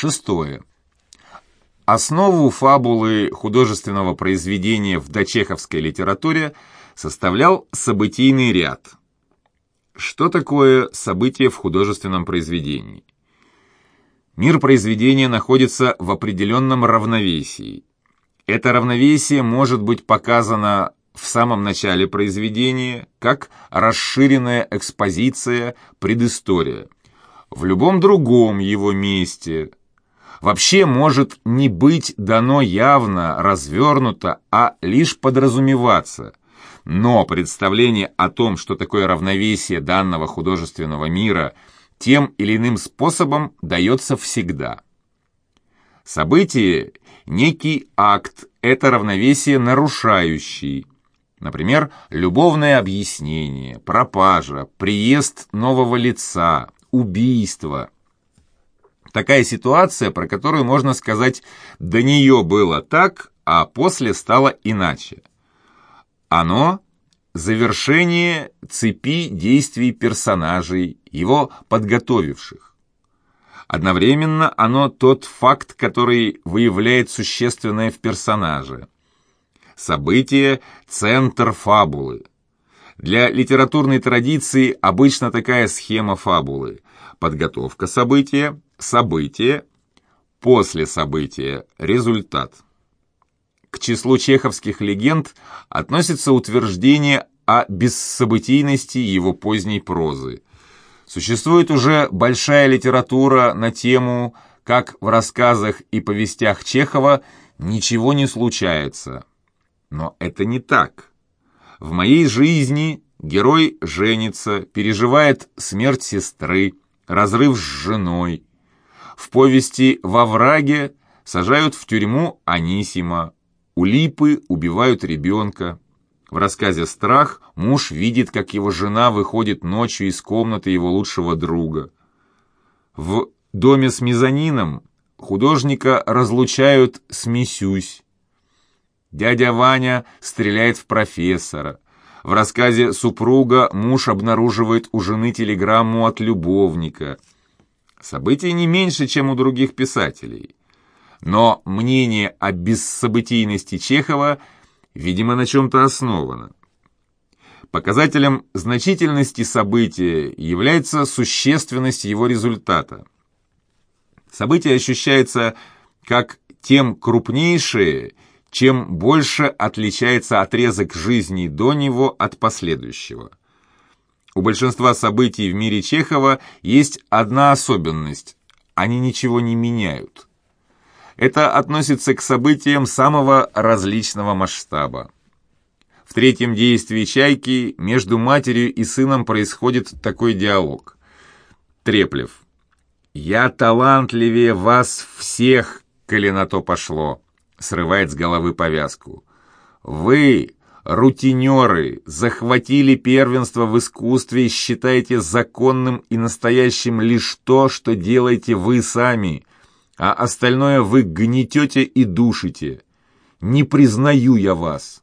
Шестое. Основу фабулы художественного произведения в дочеховской литературе составлял событийный ряд. Что такое событие в художественном произведении? Мир произведения находится в определенном равновесии. Это равновесие может быть показано в самом начале произведения как расширенная экспозиция, предыстория. В любом другом его месте вообще может не быть дано явно, развернуто, а лишь подразумеваться. Но представление о том, что такое равновесие данного художественного мира, тем или иным способом дается всегда. Событие – некий акт, это равновесие нарушающий. Например, любовное объяснение, пропажа, приезд нового лица, убийство – Такая ситуация, про которую можно сказать «до нее было так, а после стало иначе». Оно – завершение цепи действий персонажей, его подготовивших. Одновременно оно тот факт, который выявляет существенное в персонаже. Событие – центр фабулы. Для литературной традиции обычно такая схема фабулы. Подготовка события, событие, после события, результат. К числу чеховских легенд относится утверждение о бессобытийности его поздней прозы. Существует уже большая литература на тему, как в рассказах и повестях Чехова ничего не случается. Но это не так. В моей жизни герой женится, переживает смерть сестры, разрыв с женой, в повести «Во враге» сажают в тюрьму Анисима, у Липы убивают ребенка. В рассказе «Страх» муж видит, как его жена выходит ночью из комнаты его лучшего друга. В «Доме с мезонином» художника разлучают с Мисюсь. Дядя Ваня стреляет в профессора. В рассказе «Супруга» муж обнаруживает у жены телеграмму от любовника – События не меньше, чем у других писателей. Но мнение о бессобытийности Чехова, видимо, на чем-то основано. Показателем значительности события является существенность его результата. Событие ощущается как тем крупнейшее, чем больше отличается отрезок жизни до него от последующего. У большинства событий в мире Чехова есть одна особенность – они ничего не меняют. Это относится к событиям самого различного масштаба. В третьем действии «Чайки» между матерью и сыном происходит такой диалог. Треплев. «Я талантливее вас всех, коли на то пошло», срывает с головы повязку. «Вы рутинеры, захватили первенство в искусстве и считаете законным и настоящим лишь то, что делаете вы сами, а остальное вы гнетете и душите. Не признаю я вас.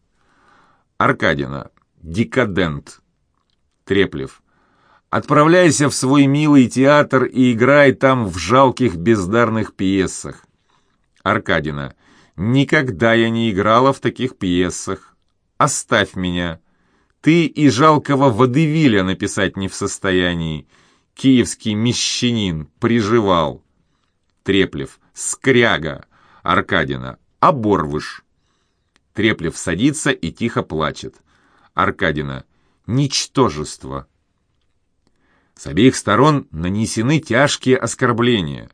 Аркадина. Декадент. Треплев. Отправляйся в свой милый театр и играй там в жалких бездарных пьесах. Аркадина. Никогда я не играла в таких пьесах оставь меня. Ты и жалкого водевиля написать не в состоянии. Киевский мещанин приживал. Треплев, скряга. Аркадина, оборвыш. Треплев садится и тихо плачет. Аркадина, ничтожество. С обеих сторон нанесены тяжкие оскорбления.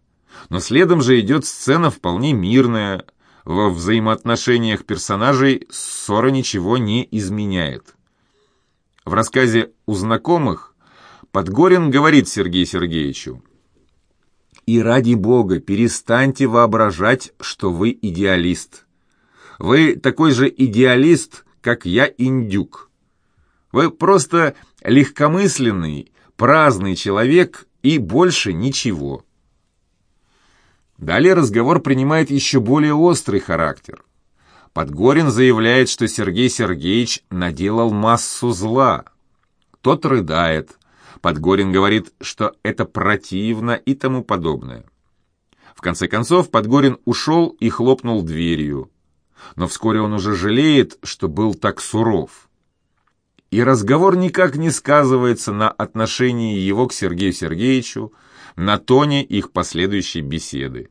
Но следом же идет сцена вполне мирная, во взаимоотношениях персонажей ссора ничего не изменяет. В рассказе «У знакомых» Подгорин говорит Сергею Сергеевичу, «И ради Бога, перестаньте воображать, что вы идеалист. Вы такой же идеалист, как я индюк. Вы просто легкомысленный, праздный человек и больше ничего». Далее разговор принимает еще более острый характер. Подгорин заявляет, что Сергей Сергеевич наделал массу зла. Тот рыдает. Подгорин говорит, что это противно и тому подобное. В конце концов Подгорин ушел и хлопнул дверью. Но вскоре он уже жалеет, что был так суров. И разговор никак не сказывается на отношении его к Сергею Сергеевичу, на тоне их последующей беседы.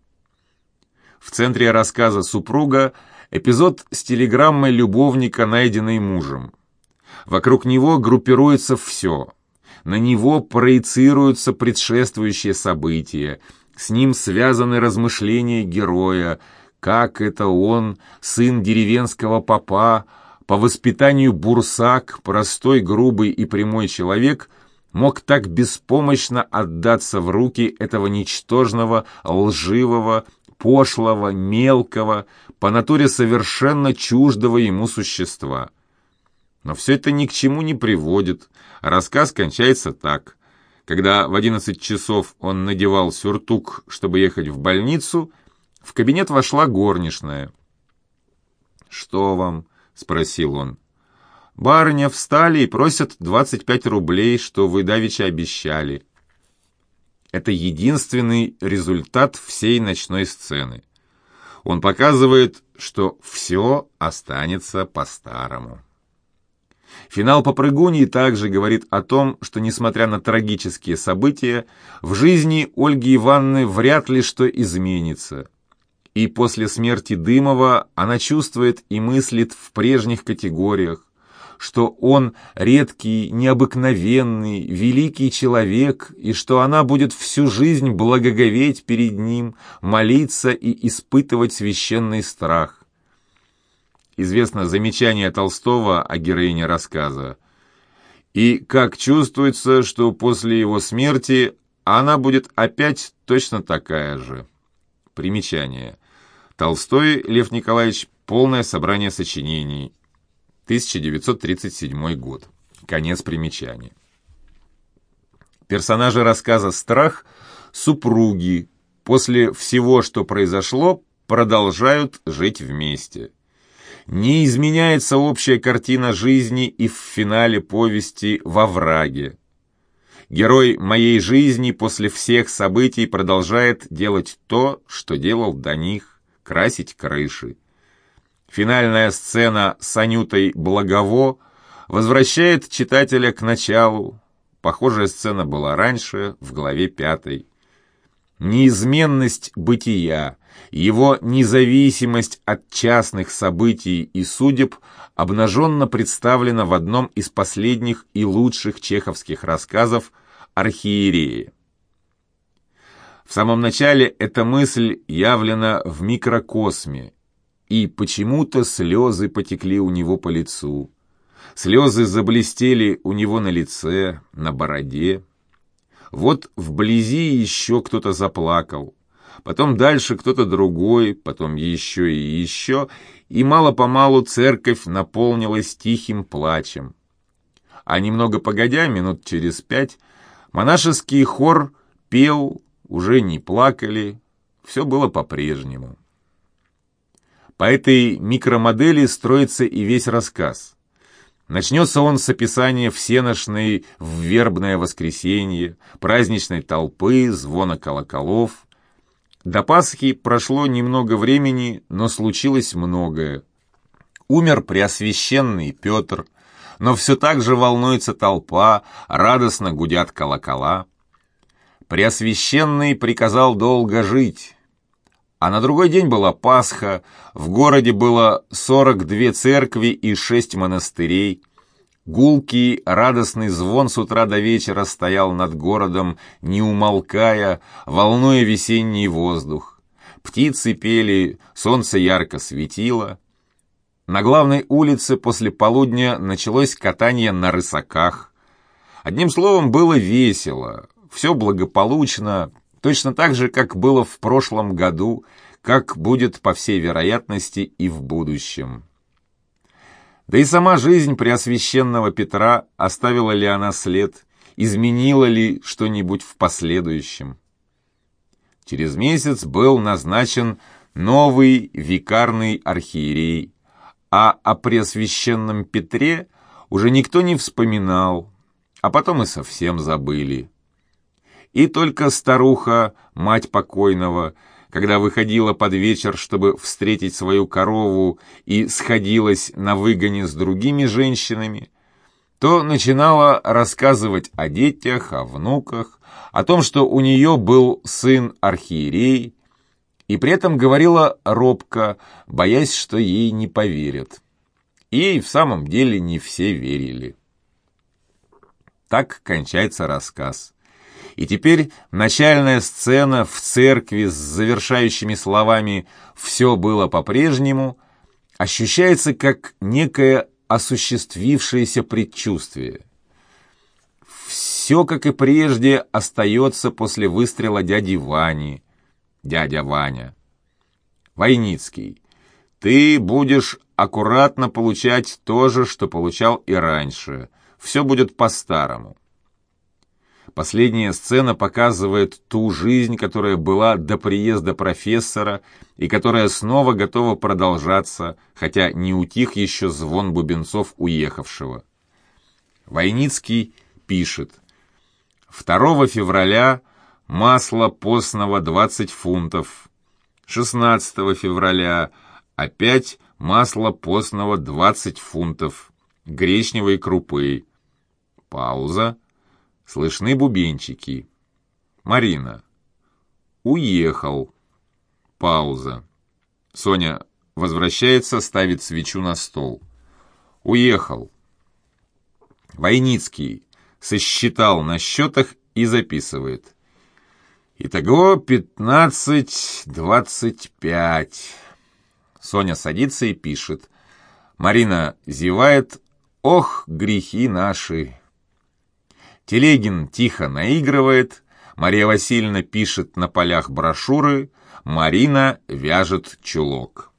В центре рассказа супруга эпизод с телеграммой любовника, найденной мужем. Вокруг него группируется все. На него проецируются предшествующие события, с ним связаны размышления героя, как это он, сын деревенского попа, по воспитанию бурсак, простой, грубый и прямой человек, мог так беспомощно отдаться в руки этого ничтожного, лживого, пошлого, мелкого, по натуре совершенно чуждого ему существа. Но все это ни к чему не приводит. Рассказ кончается так. Когда в одиннадцать часов он надевал сюртук, чтобы ехать в больницу, в кабинет вошла горничная. «Что вам?» — спросил он. «Барыня встали и просят 25 рублей, что вы давеча обещали». Это единственный результат всей ночной сцены. Он показывает, что все останется по-старому. Финал «Попрыгуньи» также говорит о том, что, несмотря на трагические события, в жизни Ольги Ивановны вряд ли что изменится. И после смерти Дымова она чувствует и мыслит в прежних категориях, что он редкий, необыкновенный, великий человек, и что она будет всю жизнь благоговеть перед ним, молиться и испытывать священный страх. Известно замечание Толстого о героине рассказа. И как чувствуется, что после его смерти она будет опять точно такая же. Примечание. Толстой Лев Николаевич. Полное собрание сочинений. 1937 год. Конец примечания. Персонажи рассказа «Страх» — супруги. После всего, что произошло, продолжают жить вместе. Не изменяется общая картина жизни и в финале повести «Во враге». Герой моей жизни после всех событий продолжает делать то, что делал до них, красить крыши. Финальная сцена с Анютой Благово возвращает читателя к началу. Похожая сцена была раньше, в главе пятой. Неизменность бытия, его независимость от частных событий и судеб обнаженно представлена в одном из последних и лучших чеховских рассказов «Архиереи». В самом начале эта мысль явлена в микрокосме, и почему-то слезы потекли у него по лицу. Слезы заблестели у него на лице, на бороде. Вот вблизи еще кто-то заплакал. Потом дальше кто-то другой, потом еще и еще, и мало-помалу церковь наполнилась тихим плачем. А немного погодя, минут через пять, монашеский хор пел, уже не плакали, все было по-прежнему. По этой микромодели строится и весь рассказ. Начнется он с описания всеношной в вербное воскресенье, праздничной толпы, звона колоколов. До Пасхи прошло немного времени, но случилось многое. Умер Преосвященный Петр, но все так же волнуется толпа, радостно гудят колокола. Преосвященный приказал долго жить, а на другой день была Пасха, в городе было 42 церкви и 6 монастырей. Гулкий, радостный звон с утра до вечера стоял над городом, не умолкая, волнуя весенний воздух. Птицы пели, солнце ярко светило. На главной улице после полудня началось катание на рысаках. Одним словом, было весело, все благополучно, Точно так же, как было в прошлом году, как будет, по всей вероятности, и в будущем. Да и сама жизнь Преосвященного Петра, оставила ли она след, изменила ли что-нибудь в последующем. Через месяц был назначен новый викарный архиерей, а о Преосвященном Петре уже никто не вспоминал, а потом и совсем забыли и только старуха, мать покойного, когда выходила под вечер, чтобы встретить свою корову и сходилась на выгоне с другими женщинами, то начинала рассказывать о детях, о внуках, о том, что у нее был сын архиерей, и при этом говорила робко, боясь, что ей не поверят. И в самом деле не все верили. Так кончается рассказ. И теперь начальная сцена в церкви с завершающими словами «все было по-прежнему» ощущается как некое осуществившееся предчувствие. Все, как и прежде, остается после выстрела дяди Вани, дядя Ваня. Войницкий, ты будешь аккуратно получать то же, что получал и раньше. Все будет по-старому. Последняя сцена показывает ту жизнь, которая была до приезда профессора и которая снова готова продолжаться, хотя не утих еще звон бубенцов уехавшего. Войницкий пишет. 2 февраля масло постного 20 фунтов. 16 февраля опять масло постного 20 фунтов. Гречневой крупы. Пауза. Слышны бубенчики. Марина. Уехал. Пауза. Соня возвращается, ставит свечу на стол. Уехал. Войницкий сосчитал на счетах и записывает. Итого пятнадцать-двадцать пять. Соня садится и пишет. Марина зевает. Ох, грехи наши! Телегин тихо наигрывает, Мария Васильевна пишет на полях брошюры, Марина вяжет чулок.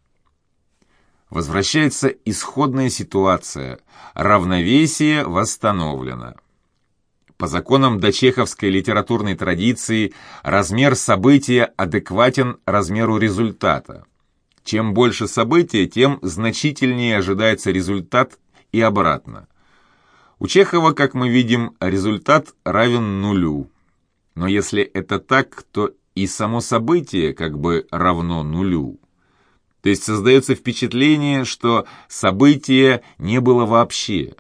Возвращается исходная ситуация, равновесие восстановлено. По законам дочеховской литературной традиции размер события адекватен размеру результата. Чем больше события, тем значительнее ожидается результат и обратно. У Чехова, как мы видим, результат равен нулю. Но если это так, то и само событие как бы равно нулю. То есть создается впечатление, что события не было вообще.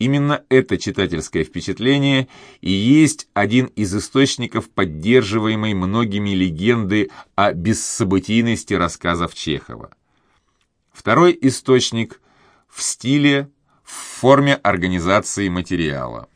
Именно это читательское впечатление и есть один из источников поддерживаемой многими легенды о бессобытийности рассказов Чехова. Второй источник в стиле в форме организации материала.